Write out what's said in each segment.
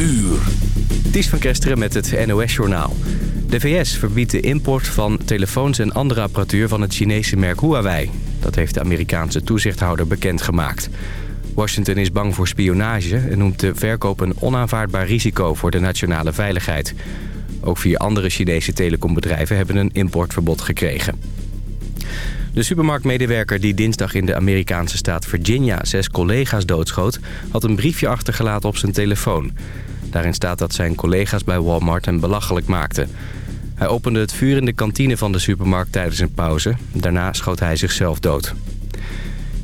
uur. Ties van Kesteren met het NOS-journaal. De VS verbiedt de import van telefoons en andere apparatuur van het Chinese merk Huawei. Dat heeft de Amerikaanse toezichthouder bekendgemaakt. Washington is bang voor spionage en noemt de verkoop een onaanvaardbaar risico voor de nationale veiligheid. Ook vier andere Chinese telecombedrijven hebben een importverbod gekregen. De supermarktmedewerker die dinsdag in de Amerikaanse staat Virginia zes collega's doodschoot... had een briefje achtergelaten op zijn telefoon. Daarin staat dat zijn collega's bij Walmart hem belachelijk maakten. Hij opende het vuur in de kantine van de supermarkt tijdens een pauze. Daarna schoot hij zichzelf dood.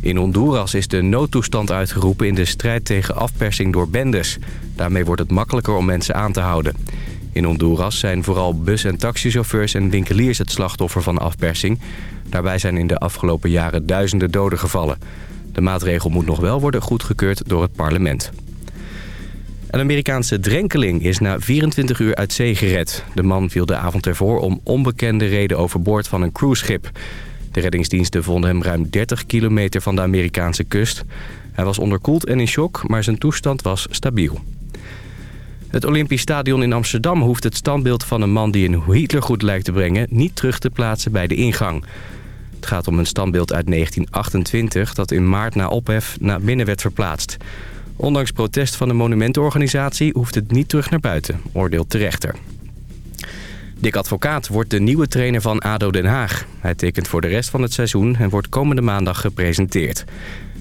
In Honduras is de noodtoestand uitgeroepen in de strijd tegen afpersing door bendes. Daarmee wordt het makkelijker om mensen aan te houden. In Honduras zijn vooral bus- en taxichauffeurs en winkeliers het slachtoffer van afpersing. Daarbij zijn in de afgelopen jaren duizenden doden gevallen. De maatregel moet nog wel worden goedgekeurd door het parlement. Een Amerikaanse drenkeling is na 24 uur uit zee gered. De man viel de avond ervoor om onbekende reden overboord van een cruiseschip. De reddingsdiensten vonden hem ruim 30 kilometer van de Amerikaanse kust. Hij was onderkoeld en in shock, maar zijn toestand was stabiel. Het Olympisch Stadion in Amsterdam hoeft het standbeeld van een man die een Hitlergoed lijkt te brengen... niet terug te plaatsen bij de ingang. Het gaat om een standbeeld uit 1928 dat in maart na ophef naar binnen werd verplaatst. Ondanks protest van de monumentenorganisatie hoeft het niet terug naar buiten, oordeelt de rechter. Dick Advocaat wordt de nieuwe trainer van ADO Den Haag. Hij tekent voor de rest van het seizoen en wordt komende maandag gepresenteerd.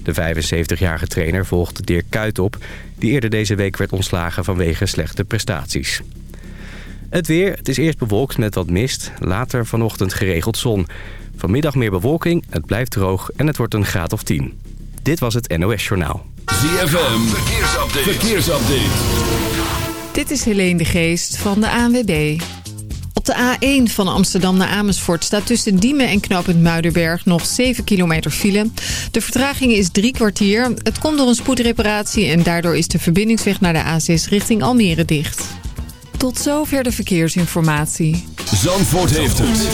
De 75-jarige trainer volgt Dirk Kuyt op... die eerder deze week werd ontslagen vanwege slechte prestaties. Het weer, het is eerst bewolkt met wat mist, later vanochtend geregeld zon. Vanmiddag meer bewolking, het blijft droog en het wordt een graad of 10. Dit was het NOS Journaal. ZFM, verkeersupdate. verkeersupdate. Dit is Helene de Geest van de ANWB. Op de A1 van Amsterdam naar Amersfoort staat tussen Diemen en knooppunt Muidenberg nog 7 kilometer file. De vertraging is drie kwartier. Het komt door een spoedreparatie en daardoor is de verbindingsweg naar de A6 richting Almere dicht. Tot zover de verkeersinformatie. Zandvoort heeft het.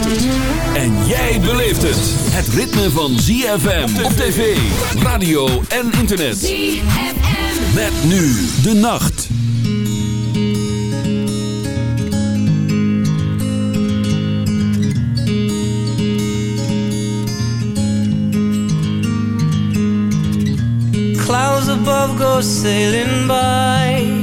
En jij beleeft het. Het ritme van ZFM op tv, radio en internet. ZFM. Met nu de nacht. Clouds above go sailing by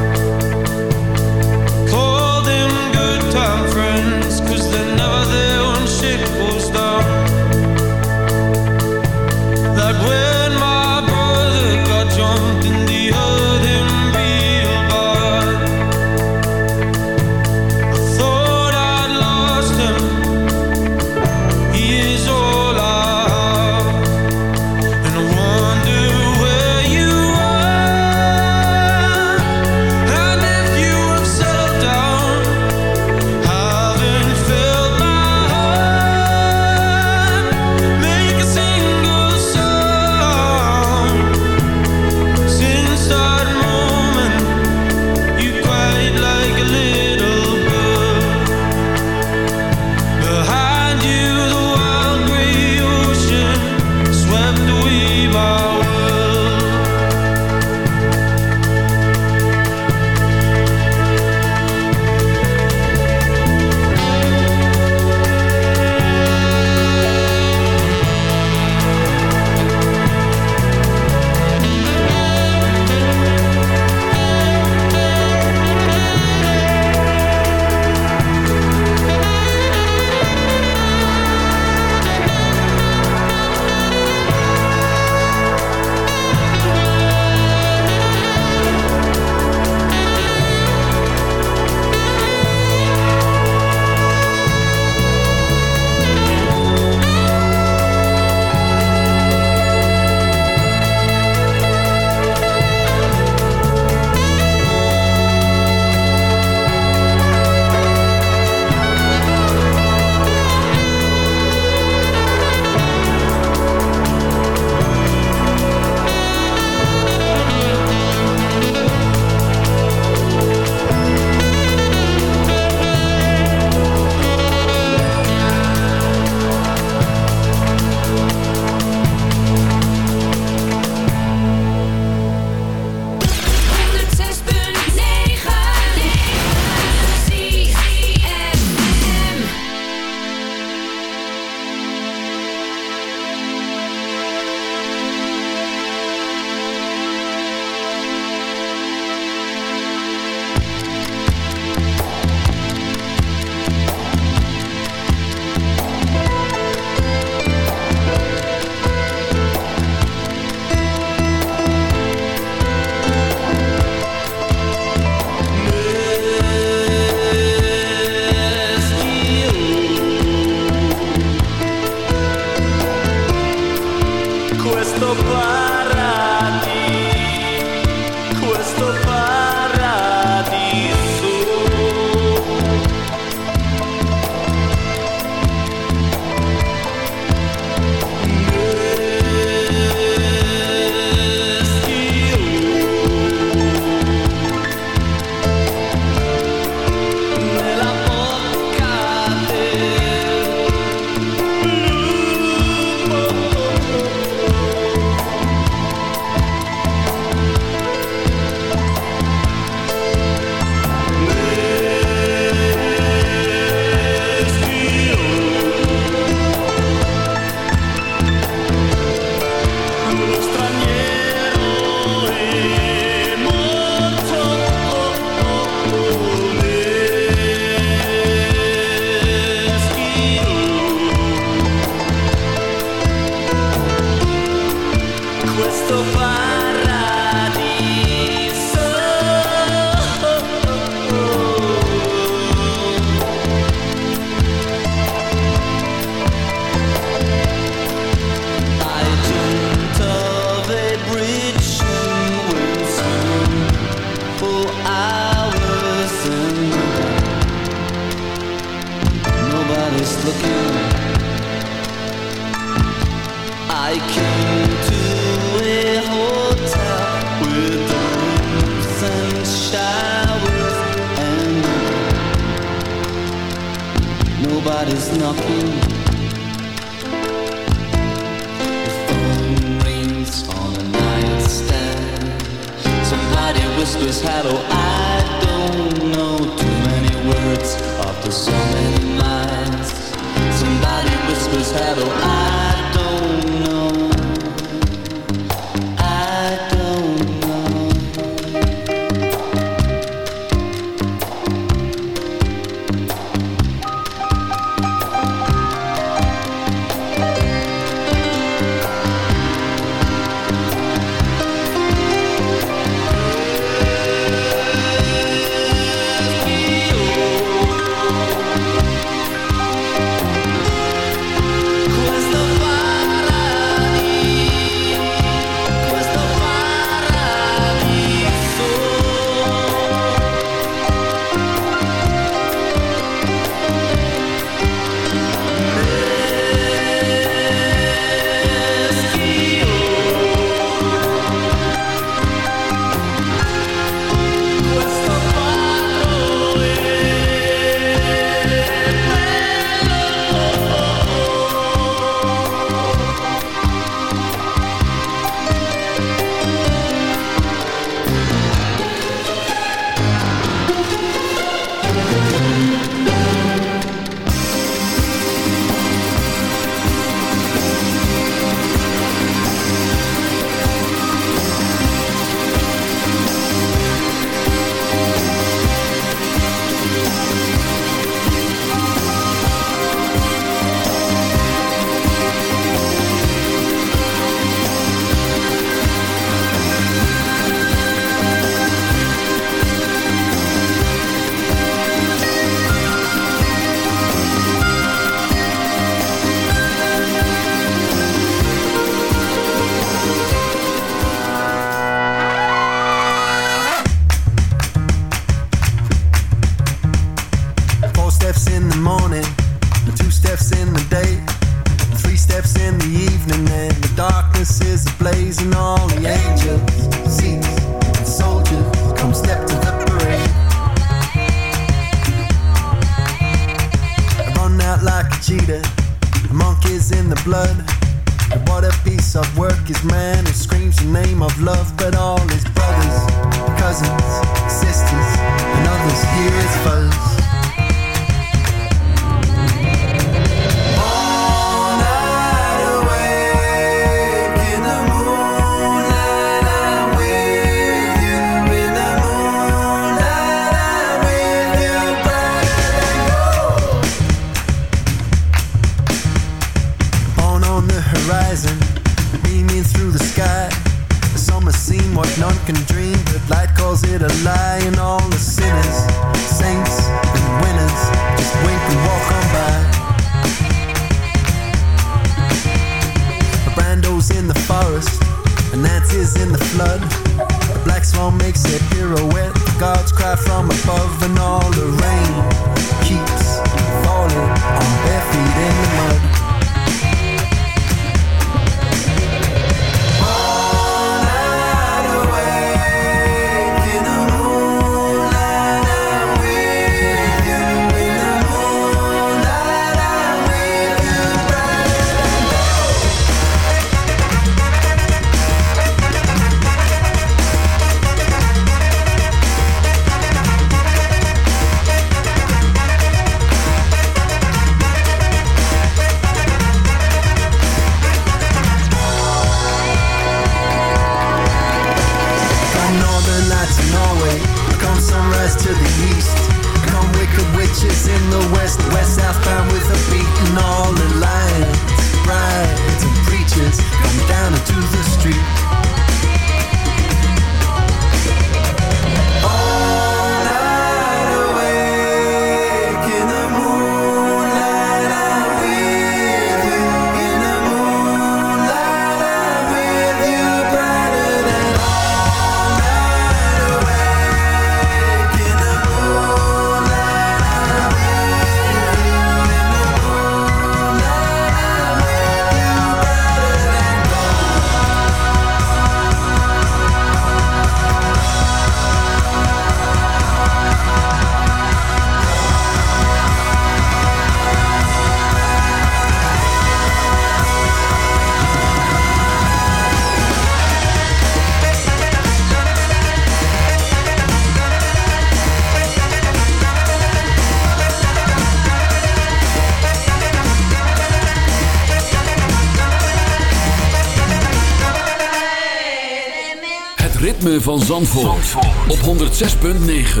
ritme van Zandvoort, op 106.9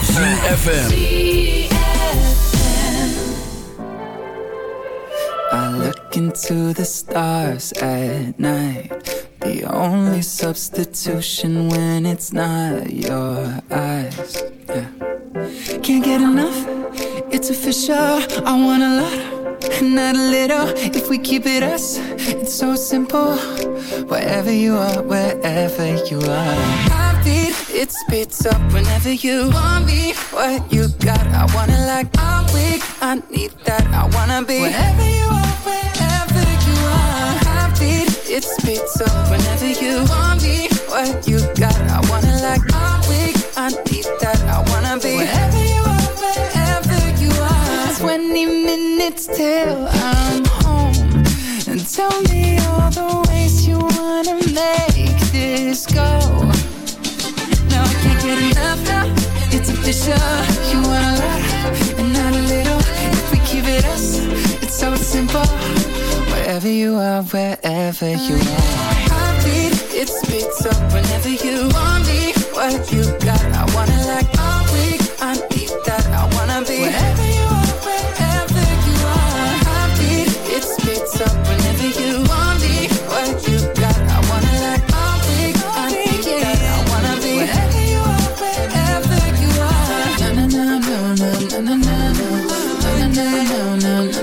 CFFM I look into the stars at night. The only substitution when it's not your eyes. Yeah. Can't get enough, it's official. I want a lot, not a little If we keep it us, it's so simple. Wherever you are, wherever you are. Heartbeat, it speeds up whenever you want me. What you got, I wanna like. I'm weak, I need that I wanna be. Wherever you are, wherever you are. Heartbeat, it speeds up whenever you want me. What you got, I wanna like. I'm weak, I need that minutes till I'm home. And tell me all the ways you wanna make this go. No, I can't get enough now. It's official. You want a lot and not a little. If we keep it us, it's so simple. Wherever you are, wherever you are. Heartbeat, it speeds up whenever you want me. What you got, I wanna like all week I down and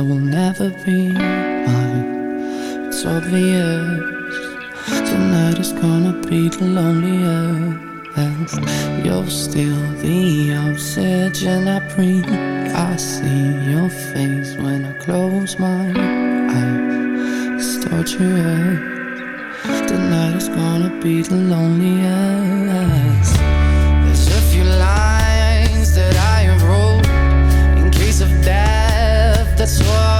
that will never be mine. It's obvious tonight is gonna be the loneliest. You're still the oxygen I breathe. I see your face when I close my eyes. It's torture. Tonight is gonna be the loneliest. soir.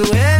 You and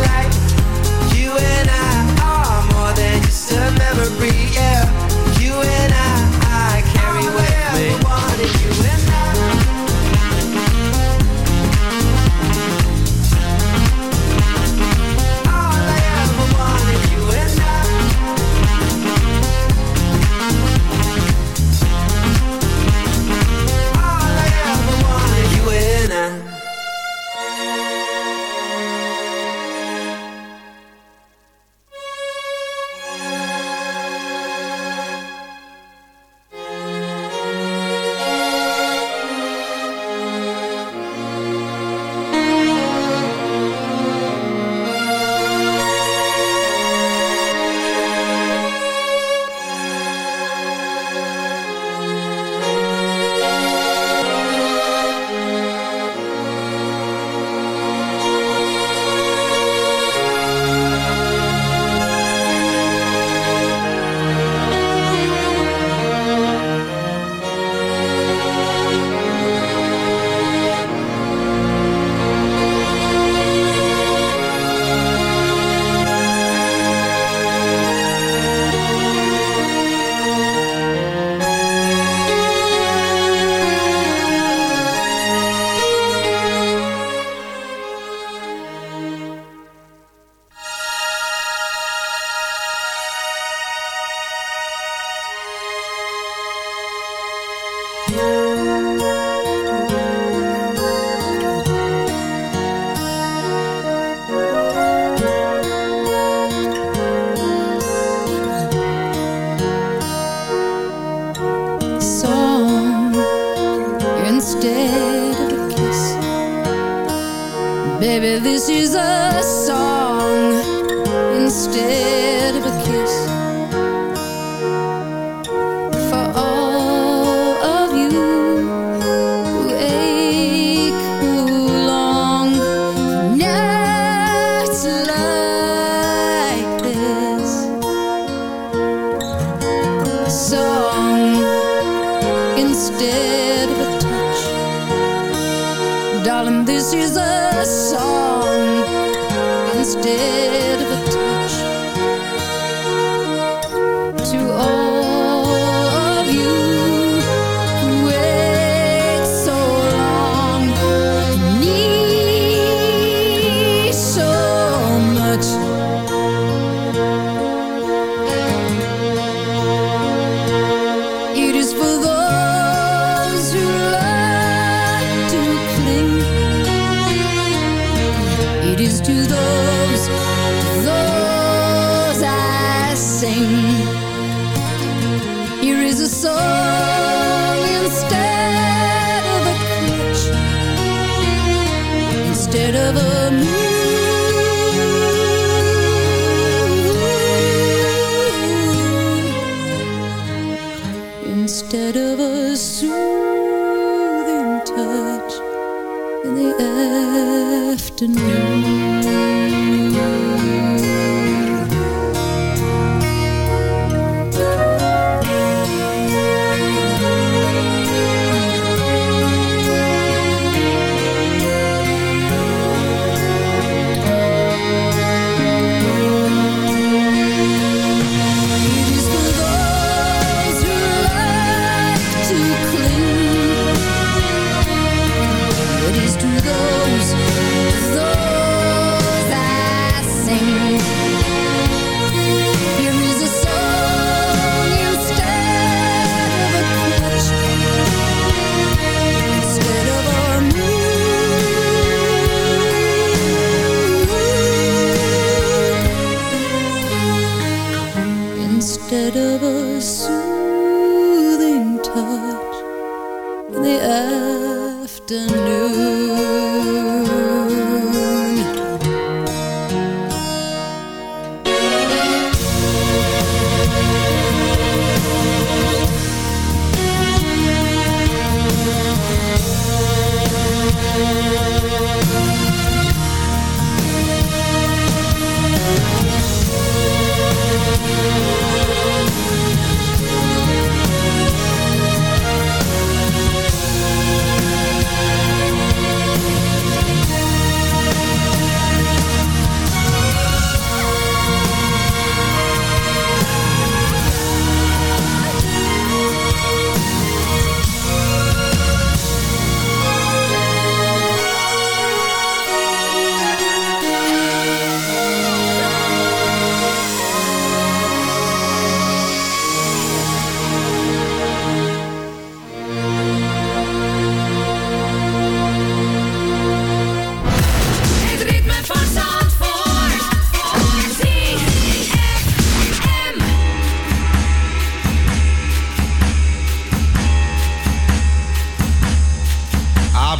Song instead of a kiss. Baby, this is a song instead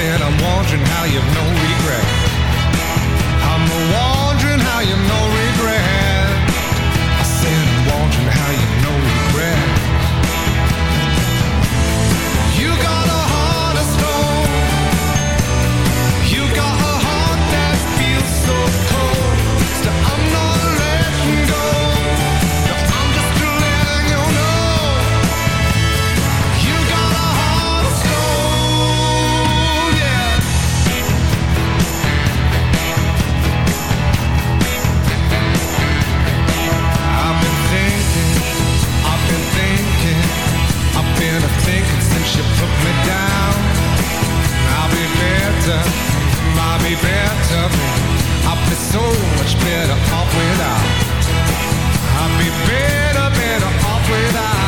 something. I'm wondering how you've no regret. I'm wondering how you've no way better me. I'd be so much better off without. I'd be better, better off without.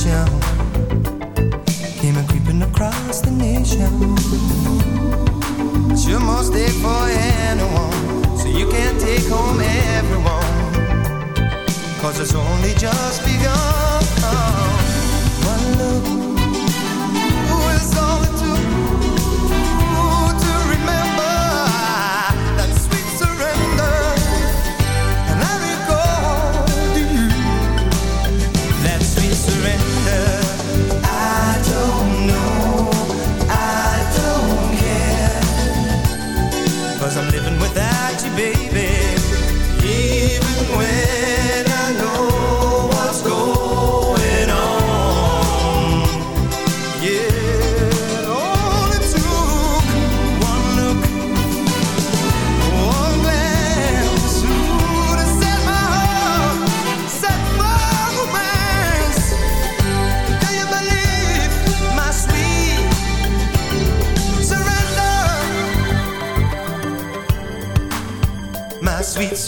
station came a creeping across the nation. It's your most day for anyone, so you can take home everyone. Cause it's only just begun.